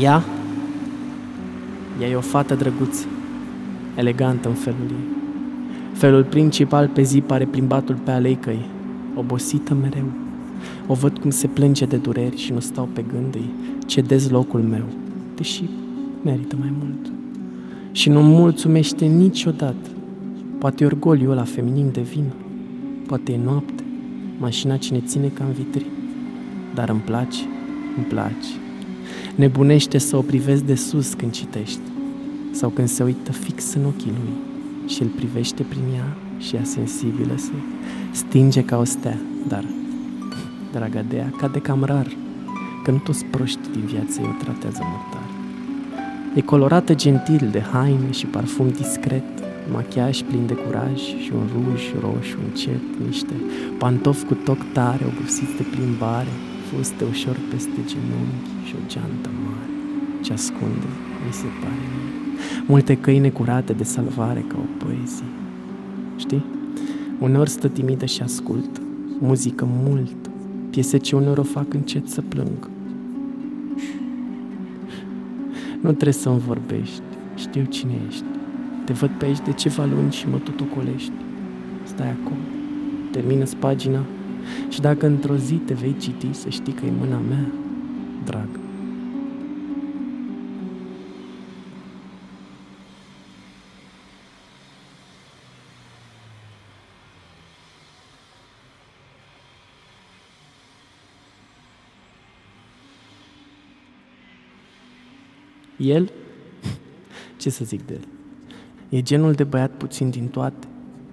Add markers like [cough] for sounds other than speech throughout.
Ea? Ea e o fată drăguță, elegantă în felul ei. Felul principal pe zi pare plimbatul pe alei căi, obosită mereu. O văd cum se plânge de dureri și nu stau pe gând, îi cedez locul meu, deși merită mai mult. Și nu mulțumește niciodată. Poate e orgoliul ăla feminin de vină, poate e noapte, mașina cine ține ca în vitrin. Dar îmi place, îmi place. Nebunește să o privesc de sus când citești sau când se uită fix în ochii lui și îl privește prin ea și ea sensibilă se stinge ca o stea, dar draga de ea cade cam rar, că nu toți proști din viață o tratează murdar. E colorată gentil de haine și parfum discret, machiaj plin de curaj și un ruj roșu încet, niște pantofi cu toc tare obosiți de plimbare, fuste ușor peste genunchi și o geantă mare ce ascunde, mi se pare mie. Multe căi necurate de salvare ca o poezie. Știi? Uneori stă timidă și ascult, muzică mult, piese ce uneori o fac încet să plâng. Nu trebuie să-mi vorbești, știu cine ești. Te văd pe aici de ceva luni și mă tot ocolești. Stai acolo, termină pagina și dacă într-o zi te vei citi, să știi că e mâna mea, drag. El? [laughs] Ce să zic de el? E genul de băiat puțin din toate,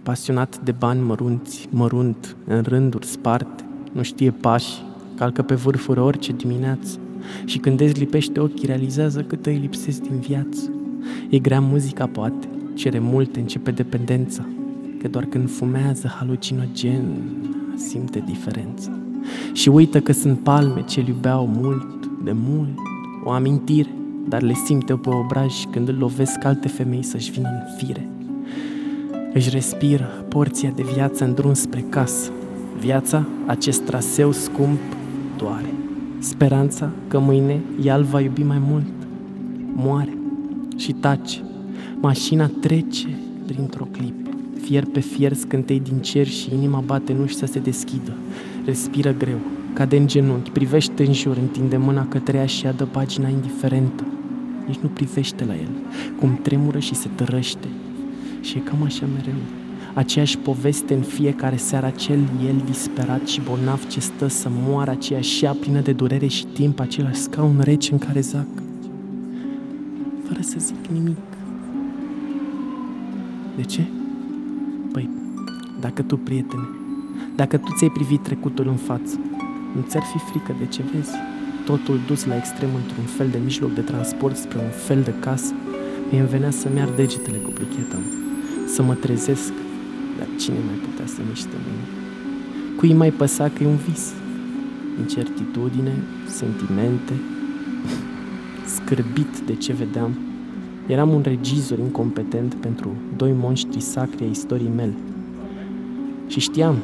pasionat de bani mărunți, mărunt, în rânduri sparte, nu știe pași, calcă pe vârfuri orice dimineață și când dezlipește ochii realizează cât îi lipsesc din viață. E grea muzica poate, cere multe, începe dependența, că doar când fumează halucinogen simte diferența. Și uită că sunt palme ce iubeau mult, de mult, o amintire, dar le simte pe obraj când îl lovesc alte femei să-și vină în fire. Își respiră porția de viață în drum spre casă. Viața, acest traseu scump, doare. Speranța că mâine el va iubi mai mult. Moare și tace. Mașina trece printr-o clipă. Fier pe fier scântei din cer și inima bate nu să se deschidă. Respiră greu, cade în genunchi, privește în jur, întinde mâna către ea și adă pagina indiferentă. Nici nu privește la el, cum tremură și se tărăște. Și e cam așa mereu. Aceeași poveste în fiecare seară, acel el disperat și bolnav ce stă să moară, aceeași șea plină de durere și timp, același scaun rece în care zac. Fără să zic nimic. De ce? Păi, dacă tu, prietene, dacă tu ți-ai privit trecutul în față, nu ți-ar fi frică de ce vezi? Totul dus la extrem într-un fel de mijloc de transport spre un fel de casă, mi îmi venea să-mi ar degetele cu plicheta, să mă trezesc, dar cine mai putea să miște mine? Cui mai păsa că e un vis? Incertitudine, sentimente, [laughs] scârbit de ce vedeam. Eram un regizor incompetent pentru doi monștri sacri ai istoriei mele. Și știam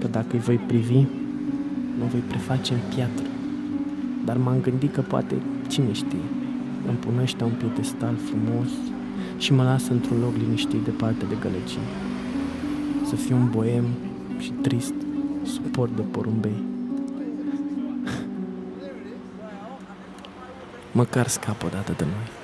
că dacă îi voi privi, mă voi preface în piatră. Dar m-am gândit că poate, cine știe, îmi pun ăștia un piedestal frumos și mă lasă într-un loc liniștit departe de gălăgie. Să fiu un boem și trist, suport de porumbei. [laughs] Măcar scap odată de noi.